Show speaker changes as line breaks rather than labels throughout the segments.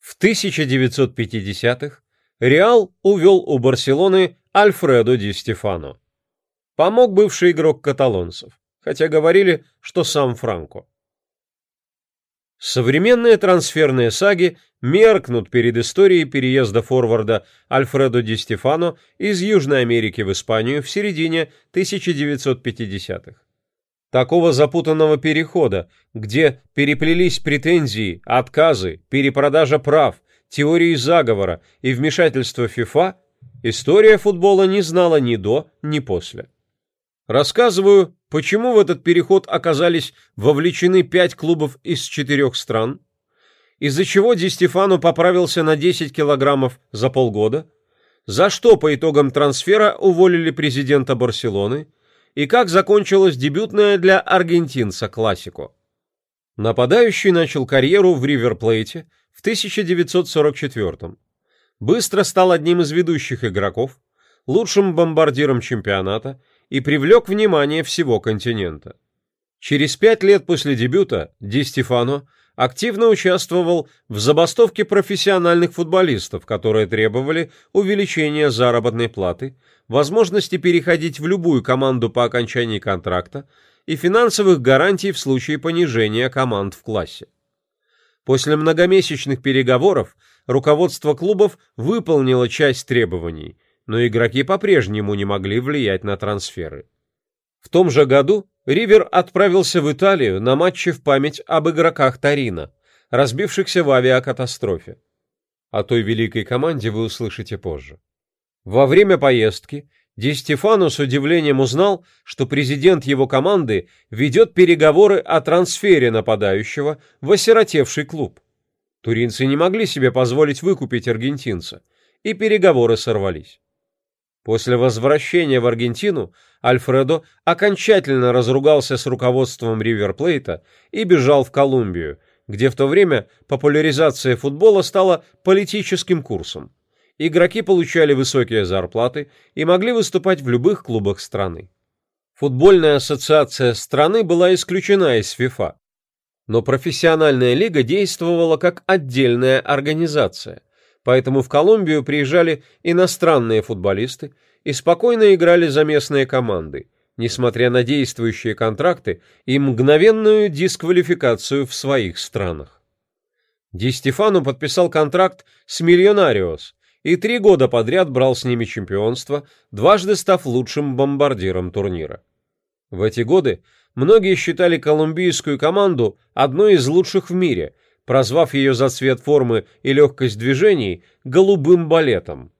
В 1950-х Реал увел у Барселоны Альфредо Ди Стефано. Помог бывший игрок каталонцев, хотя говорили, что сам Франко. Современные трансферные саги меркнут перед историей переезда форварда Альфредо Ди Стефано из Южной Америки в Испанию в середине 1950-х. Такого запутанного перехода, где переплелись претензии, отказы, перепродажа прав, теории заговора и вмешательства ФИФА, история футбола не знала ни до, ни после. Рассказываю, почему в этот переход оказались вовлечены пять клубов из четырех стран, из-за чего Ди Стефано поправился на 10 килограммов за полгода, за что по итогам трансфера уволили президента Барселоны и как закончилась дебютная для аргентинца классику. Нападающий начал карьеру в Риверплейте в 1944 Быстро стал одним из ведущих игроков, лучшим бомбардиром чемпионата и привлек внимание всего континента. Через пять лет после дебюта Ди Стефано активно участвовал в забастовке профессиональных футболистов, которые требовали увеличения заработной платы, возможности переходить в любую команду по окончании контракта и финансовых гарантий в случае понижения команд в классе. После многомесячных переговоров руководство клубов выполнило часть требований, но игроки по-прежнему не могли влиять на трансферы. В том же году Ривер отправился в Италию на матчи в память об игроках Торино, разбившихся в авиакатастрофе. О той великой команде вы услышите позже. Во время поездки Ди Стефано с удивлением узнал, что президент его команды ведет переговоры о трансфере нападающего в осиротевший клуб. Туринцы не могли себе позволить выкупить аргентинца, и переговоры сорвались. После возвращения в Аргентину Альфредо окончательно разругался с руководством Риверплейта и бежал в Колумбию, где в то время популяризация футбола стала политическим курсом игроки получали высокие зарплаты и могли выступать в любых клубах страны. Футбольная ассоциация страны была исключена из ФИФА, но профессиональная лига действовала как отдельная организация, поэтому в Колумбию приезжали иностранные футболисты и спокойно играли за местные команды, несмотря на действующие контракты и мгновенную дисквалификацию в своих странах. Ди Стефану подписал контракт с Миллионариос, и три года подряд брал с ними чемпионство, дважды став лучшим бомбардиром турнира. В эти годы многие считали колумбийскую команду одной из лучших в мире, прозвав ее за цвет формы и легкость движений «голубым балетом».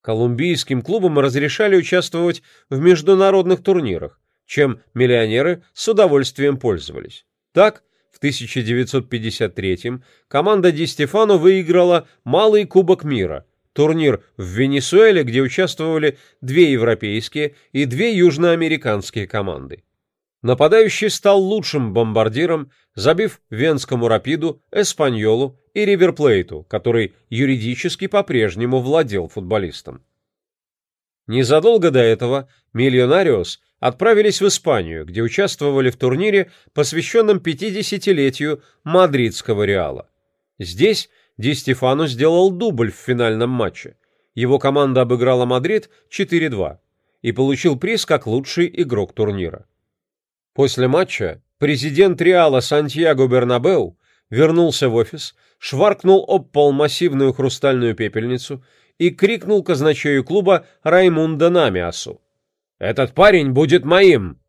Колумбийским клубам разрешали участвовать в международных турнирах, чем миллионеры с удовольствием пользовались. Так, в 1953 команда Ди Стефано выиграла Малый Кубок мира – турнир в Венесуэле, где участвовали две европейские и две южноамериканские команды. Нападающий стал лучшим бомбардиром, забив Венскому Рапиду, Эспаньолу и Риверплейту, который юридически по-прежнему владел футболистом. Незадолго до этого Миллионариос отправились в Испанию, где участвовали в турнире, посвященном 50-летию мадридского Реала. Здесь Ди Стефано сделал дубль в финальном матче. Его команда обыграла Мадрид 4-2 и получил приз как лучший игрок турнира. После матча президент Реала Сантьяго Бернабеу вернулся в офис, шваркнул об пол массивную хрустальную пепельницу и крикнул казначею клуба Раймунда Намиасу. «Этот парень будет моим!»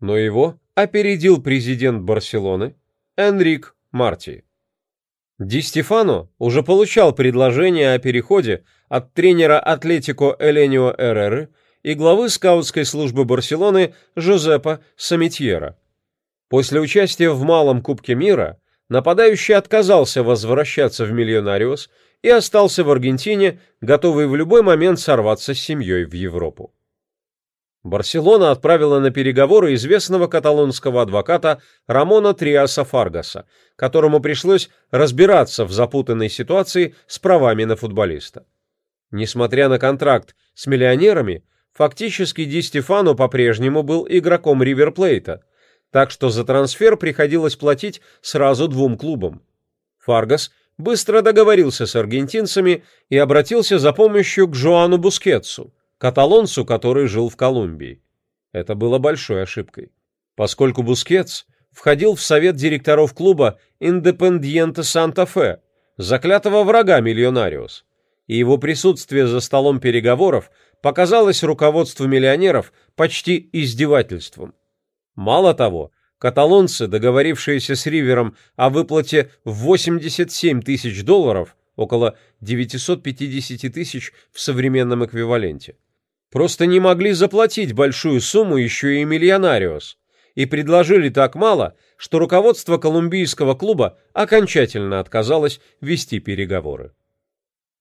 Но его опередил президент Барселоны Энрик Марти. Ди Стефано уже получал предложение о переходе от тренера Атлетико Эленио Эреры и главы скаутской службы Барселоны Жозепа Самитьера. После участия в Малом Кубке мира нападающий отказался возвращаться в Миллионариус и остался в Аргентине, готовый в любой момент сорваться с семьей в Европу. Барселона отправила на переговоры известного каталонского адвоката Рамона Триаса Фаргаса, которому пришлось разбираться в запутанной ситуации с правами на футболиста. Несмотря на контракт с миллионерами, фактически Ди Стефано по-прежнему был игроком Риверплейта, так что за трансфер приходилось платить сразу двум клубам. Фаргас быстро договорился с аргентинцами и обратился за помощью к Жоану Бускетсу, каталонцу, который жил в Колумбии. Это было большой ошибкой, поскольку Бускетс входил в совет директоров клуба Индепендьенте Санта-Фе, заклятого врага Миллионариос, и его присутствие за столом переговоров показалось руководству миллионеров почти издевательством. Мало того, каталонцы, договорившиеся с Ривером о выплате в 87 тысяч долларов, около 950 тысяч в современном эквиваленте, просто не могли заплатить большую сумму еще и Миллионариус, и предложили так мало, что руководство колумбийского клуба окончательно отказалось вести переговоры.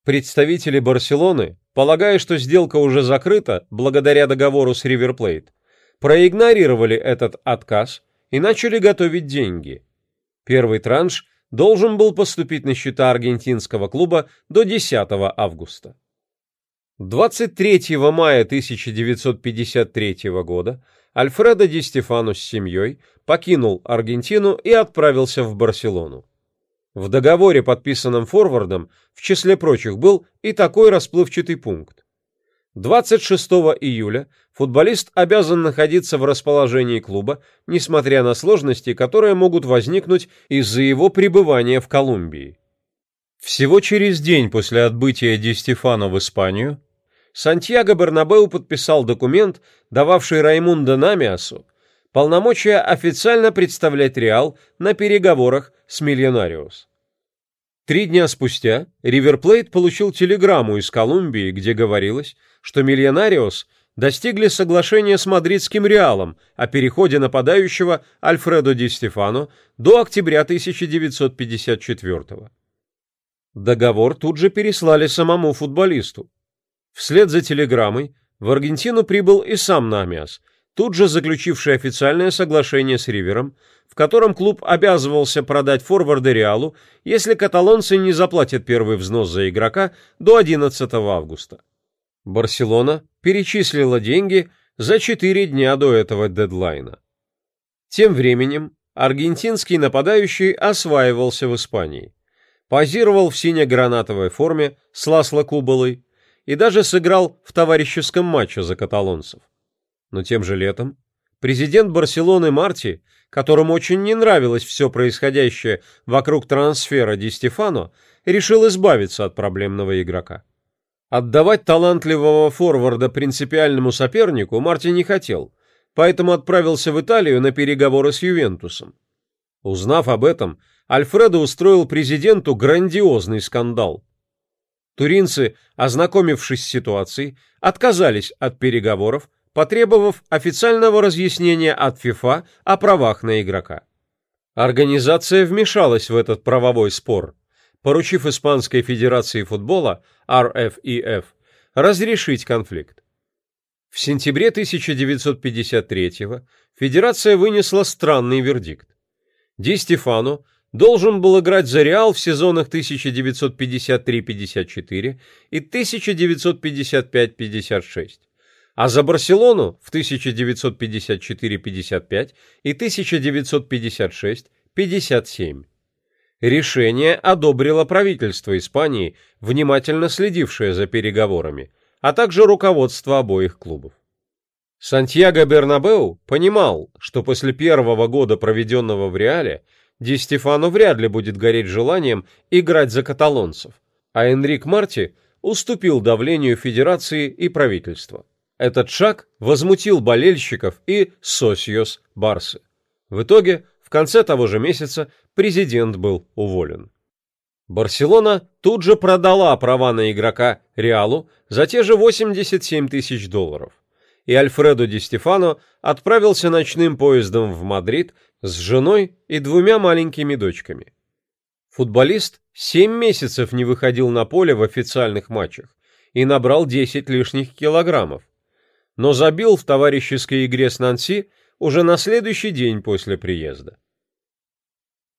Представители Барселоны, полагая, что сделка уже закрыта благодаря договору с Plate, проигнорировали этот отказ и начали готовить деньги. Первый транш должен был поступить на счета аргентинского клуба до 10 августа. 23 мая 1953 года Альфредо Ди Стефано с семьей покинул Аргентину и отправился в Барселону. В договоре, подписанном форвардом, в числе прочих был и такой расплывчатый пункт. 26 июля футболист обязан находиться в расположении клуба, несмотря на сложности, которые могут возникнуть из-за его пребывания в Колумбии. Всего через день после отбытия Ди Стефано в Испанию Сантьяго Бернабеу подписал документ, дававший Раймундо Намиасу полномочия официально представлять Реал на переговорах с Миллионариус. Три дня спустя Риверплейт получил телеграмму из Колумбии, где говорилось, что Миллионариус достигли соглашения с мадридским Реалом о переходе нападающего Альфредо Ди Стефано до октября 1954 года. Договор тут же переслали самому футболисту. Вслед за телеграммой в Аргентину прибыл и сам Намиас, тут же заключивший официальное соглашение с Ривером, в котором клуб обязывался продать форварда Реалу, если каталонцы не заплатят первый взнос за игрока до 11 августа. Барселона перечислила деньги за 4 дня до этого дедлайна. Тем временем аргентинский нападающий осваивался в Испании. Позировал в сине-гранатовой форме с Ласло Кубалой и даже сыграл в товарищеском матче за каталонцев. Но тем же летом президент Барселоны Марти, которому очень не нравилось все происходящее вокруг трансфера Ди Стефано, решил избавиться от проблемного игрока. Отдавать талантливого форварда принципиальному сопернику Марти не хотел, поэтому отправился в Италию на переговоры с Ювентусом. Узнав об этом, Альфредо устроил президенту грандиозный скандал. Туринцы, ознакомившись с ситуацией, отказались от переговоров, потребовав официального разъяснения от ФИФА о правах на игрока. Организация вмешалась в этот правовой спор, поручив Испанской Федерации футбола, RFEF, разрешить конфликт. В сентябре 1953 Федерация вынесла странный вердикт. Ди Стефано должен был играть за Реал в сезонах 1953-54 и 1955-56 а за Барселону в 1954-55 и 1956-57. Решение одобрило правительство Испании, внимательно следившее за переговорами, а также руководство обоих клубов. Сантьяго Бернабеу понимал, что после первого года, проведенного в Реале, Ди Стефано вряд ли будет гореть желанием играть за каталонцев, а Энрик Марти уступил давлению Федерации и правительства. Этот шаг возмутил болельщиков и Сосиос Барсы. В итоге, в конце того же месяца, президент был уволен. Барселона тут же продала права на игрока Реалу за те же 87 тысяч долларов. И Альфредо Ди Стефано отправился ночным поездом в Мадрид с женой и двумя маленькими дочками. Футболист 7 месяцев не выходил на поле в официальных матчах и набрал 10 лишних килограммов, но забил в товарищеской игре с Нанси уже на следующий день после приезда.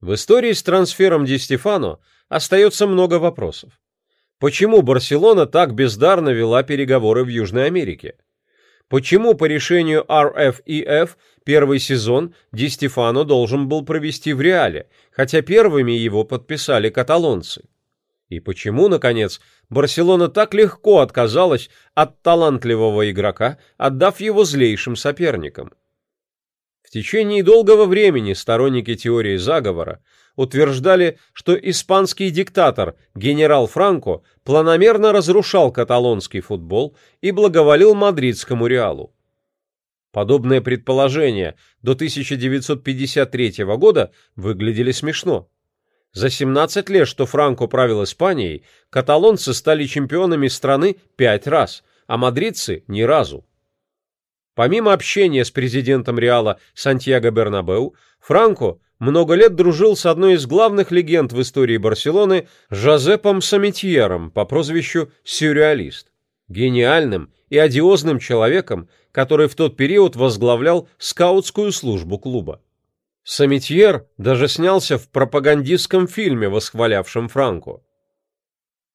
В истории с трансфером Ди Стефано остается много вопросов. Почему Барселона так бездарно вела переговоры в Южной Америке? Почему по решению RFEF первый сезон Ди Стефано должен был провести в Реале, хотя первыми его подписали каталонцы? И почему, наконец, Барселона так легко отказалась от талантливого игрока, отдав его злейшим соперникам? В течение долгого времени сторонники теории заговора утверждали, что испанский диктатор генерал Франко планомерно разрушал каталонский футбол и благоволил мадридскому Реалу. Подобные предположения до 1953 года выглядели смешно. За 17 лет, что Франко правил Испанией, каталонцы стали чемпионами страны пять раз, а мадридцы – ни разу. Помимо общения с президентом Реала Сантьяго Бернабеу, Франко много лет дружил с одной из главных легенд в истории Барселоны Жозепом Самитьером по прозвищу «Сюрреалист», гениальным и одиозным человеком, который в тот период возглавлял скаутскую службу клуба. Самитьер даже снялся в пропагандистском фильме, восхвалявшем Франко.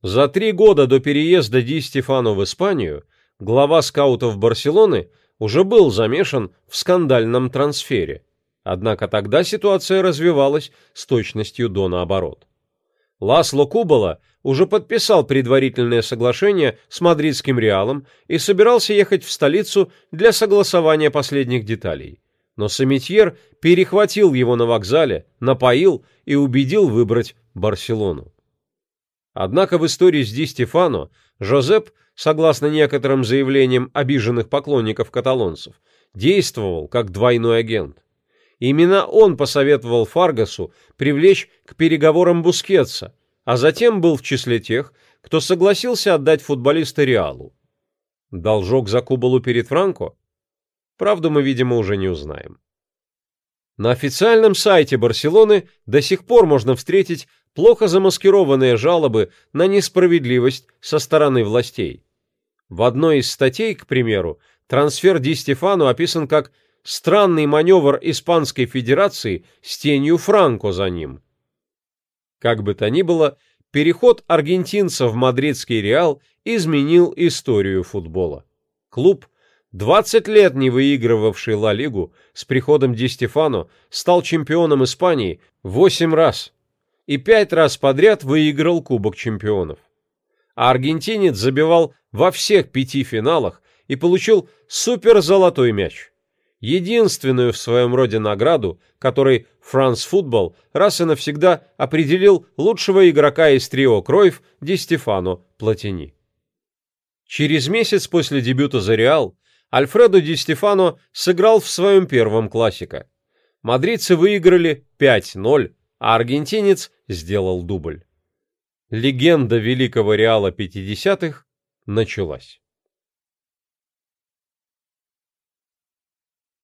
За три года до переезда Ди Стефано в Испанию глава скаутов Барселоны уже был замешан в скандальном трансфере. Однако тогда ситуация развивалась с точностью до наоборот. Ласло Кубала уже подписал предварительное соглашение с мадридским Реалом и собирался ехать в столицу для согласования последних деталей. Но Самитьер перехватил его на вокзале, напоил и убедил выбрать Барселону. Однако в истории с Ди Стефано Жозеп согласно некоторым заявлениям обиженных поклонников каталонцев, действовал как двойной агент. Именно он посоветовал Фаргасу привлечь к переговорам Бускетса, а затем был в числе тех, кто согласился отдать футболиста Реалу. Должок за Кубалу перед Франко? Правду мы, видимо, уже не узнаем. На официальном сайте Барселоны до сих пор можно встретить плохо замаскированные жалобы на несправедливость со стороны властей. В одной из статей, к примеру, трансфер Ди Стефану описан как «странный маневр Испанской Федерации с тенью Франко за ним». Как бы то ни было, переход аргентинца в мадридский Реал изменил историю футбола. Клуб, 20 лет не выигрывавший Ла Лигу, с приходом Ди Стефано стал чемпионом Испании 8 раз и 5 раз подряд выиграл Кубок чемпионов а аргентинец забивал во всех пяти финалах и получил суперзолотой мяч. Единственную в своем роде награду, которой Франс Футбол раз и навсегда определил лучшего игрока из трио Кройф Ди Стефано Платини. Через месяц после дебюта за Реал Альфредо Ди Стефано сыграл в своем первом классико. Мадридцы выиграли 5-0, а аргентинец сделал дубль. Легенда великого Реала 50-х началась.